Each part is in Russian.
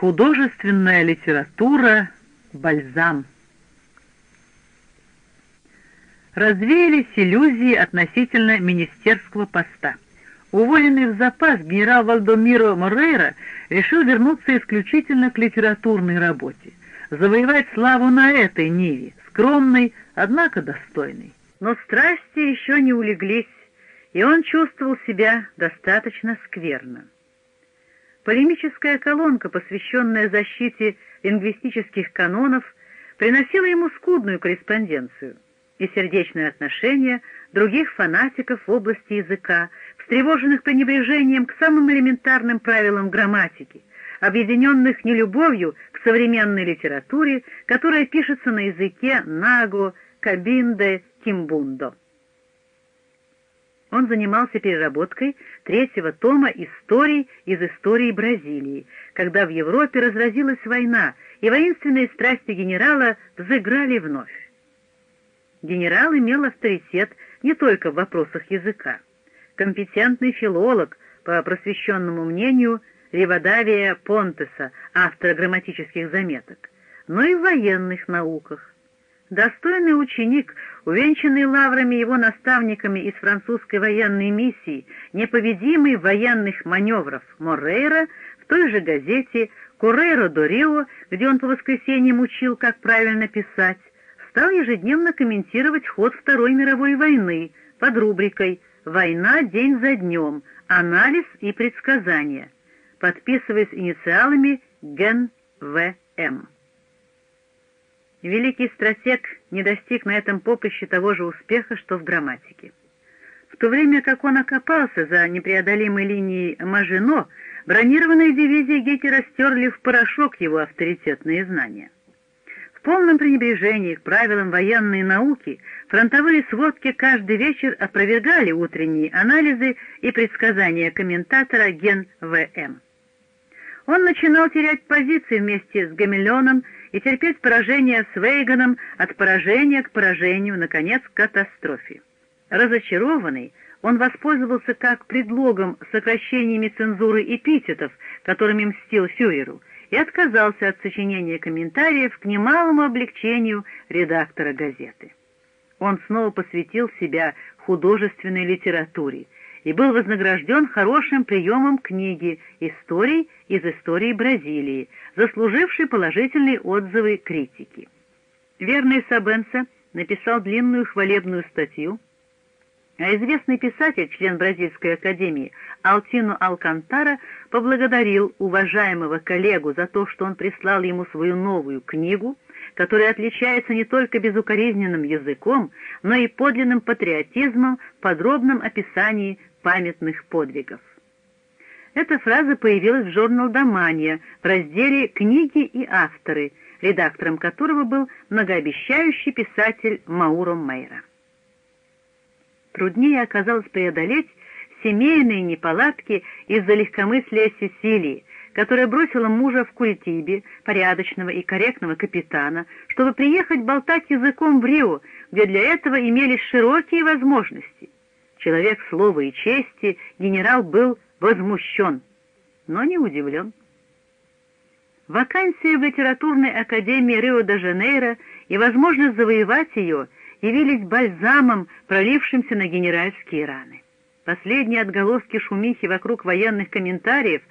Художественная литература — бальзам. Развеялись иллюзии относительно министерского поста. Уволенный в запас генерал Вальдомиро Морейра решил вернуться исключительно к литературной работе, завоевать славу на этой ниве, скромной, однако достойной. Но страсти еще не улеглись, и он чувствовал себя достаточно скверно. Полемическая колонка, посвященная защите лингвистических канонов, приносила ему скудную корреспонденцию и сердечное отношение других фанатиков в области языка, встревоженных пренебрежением к самым элементарным правилам грамматики, объединенных нелюбовью к современной литературе, которая пишется на языке наго, кабинде, кимбундо он занимался переработкой третьего тома историй из истории Бразилии, когда в Европе разразилась война, и воинственные страсти генерала взыграли вновь. Генерал имел авторитет не только в вопросах языка. Компетентный филолог, по просвещенному мнению Ривадавия Понтеса, автора грамматических заметок, но и в военных науках. Достойный ученик, увенчанный лаврами его наставниками из французской военной миссии, непобедимый в военных маневров Морейра, в той же газете «Коррейро до Рио», где он по воскресеньям учил, как правильно писать, стал ежедневно комментировать ход Второй мировой войны под рубрикой «Война день за днем. Анализ и предсказания», подписываясь инициалами «Ген В.М». Великий стратег не достиг на этом поприще того же успеха, что в грамматике. В то время как он окопался за непреодолимой линией Мажино, бронированные дивизии Гитлера стерли в порошок его авторитетные знания. В полном пренебрежении к правилам военной науки фронтовые сводки каждый вечер опровергали утренние анализы и предсказания комментатора Ген В.М. Он начинал терять позиции вместе с Гамильоном и терпеть поражение с Вейганом от поражения к поражению, наконец, к катастрофе. Разочарованный, он воспользовался как предлогом сокращениями цензуры эпитетов, которыми мстил фюреру, и отказался от сочинения комментариев к немалому облегчению редактора газеты. Он снова посвятил себя художественной литературе и был вознагражден хорошим приемом книги «Историй из истории Бразилии», заслужившей положительные отзывы критики. Верный Сабенса написал длинную хвалебную статью, а известный писатель, член Бразильской академии Алтино Алкантара, поблагодарил уважаемого коллегу за то, что он прислал ему свою новую книгу, которая отличается не только безукоризненным языком, но и подлинным патриотизмом в подробном описании памятных подвигов. Эта фраза появилась в журнал «Домания» в разделе «Книги и авторы», редактором которого был многообещающий писатель Мауро Мейра. Труднее оказалось преодолеть семейные неполадки из-за легкомыслия Сесилии, которая бросила мужа в Культибе, порядочного и корректного капитана, чтобы приехать болтать языком в Рио, где для этого имелись широкие возможности. Человек слова и чести, генерал был возмущен, но не удивлен. Вакансия в литературной академии Рио-де-Жанейро и возможность завоевать ее явились бальзамом, пролившимся на генеральские раны. Последние отголоски шумихи вокруг военных комментариев,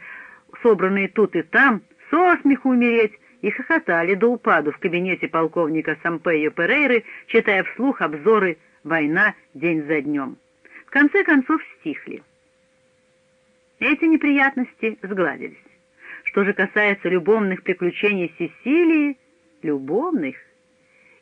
собранные тут и там, со смеху умереть, и хохотали до упаду в кабинете полковника Сампео Перейры, читая вслух обзоры «Война день за днем». В конце концов стихли. Эти неприятности сгладились. Что же касается любовных приключений Сесилии, любовных,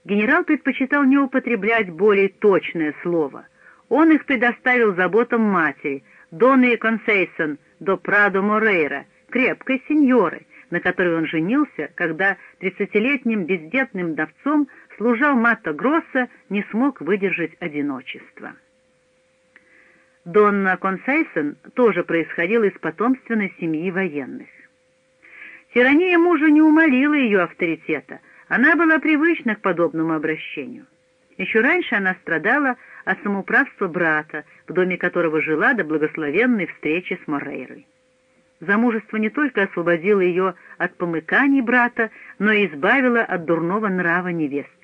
генерал предпочитал не употреблять более точное слово. Он их предоставил заботам матери, Доны Консейсон до Прадо Морейра, крепкой сеньоры, на которой он женился, когда тридцатилетним бездетным давцом служал Матто Гросса, не смог выдержать одиночество. Донна Консейсон тоже происходила из потомственной семьи военных. Тирания мужа не умолила ее авторитета, она была привычна к подобному обращению. Еще раньше она страдала от самоуправства брата, в доме которого жила до благословенной встречи с Морейрой. Замужество не только освободило ее от помыканий брата, но и избавило от дурного нрава невестки.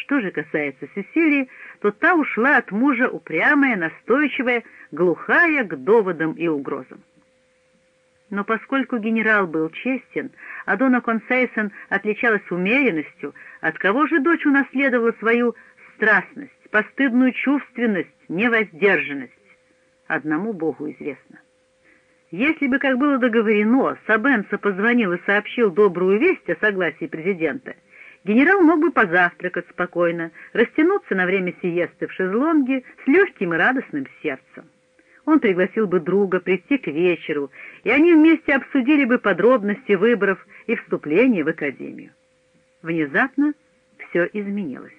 Что же касается Сесилии, то та ушла от мужа упрямая, настойчивая, глухая к доводам и угрозам. Но поскольку генерал был честен, а Дона Консейсон отличалась умеренностью, от кого же дочь унаследовала свою страстность, постыдную чувственность, невоздержанность? Одному Богу известно. Если бы, как было договорено, Сабенса позвонил и сообщил добрую весть о согласии президента, генерал мог бы позавтракать спокойно, растянуться на время сиесты в шезлонге с легким и радостным сердцем. Он пригласил бы друга прийти к вечеру, и они вместе обсудили бы подробности выборов и вступления в академию. Внезапно все изменилось.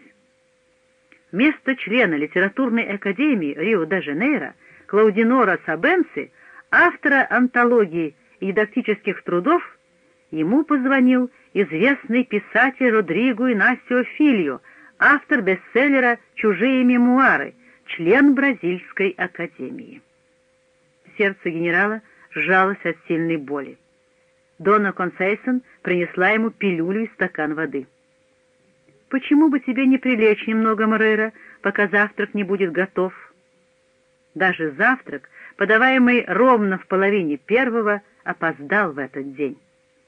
Вместо члена литературной академии Рио-де-Жанейро Клаудинора Сабенси автора антологии и дидактических трудов, ему позвонил известный писатель Родриго Инасио Фильо, автор бестселлера «Чужие мемуары», член Бразильской академии. Сердце генерала сжалось от сильной боли. Дона Консейсон принесла ему пилюлю и стакан воды. «Почему бы тебе не прилечь немного, Морейра, пока завтрак не будет готов?» Даже завтрак подаваемый ровно в половине первого, опоздал в этот день.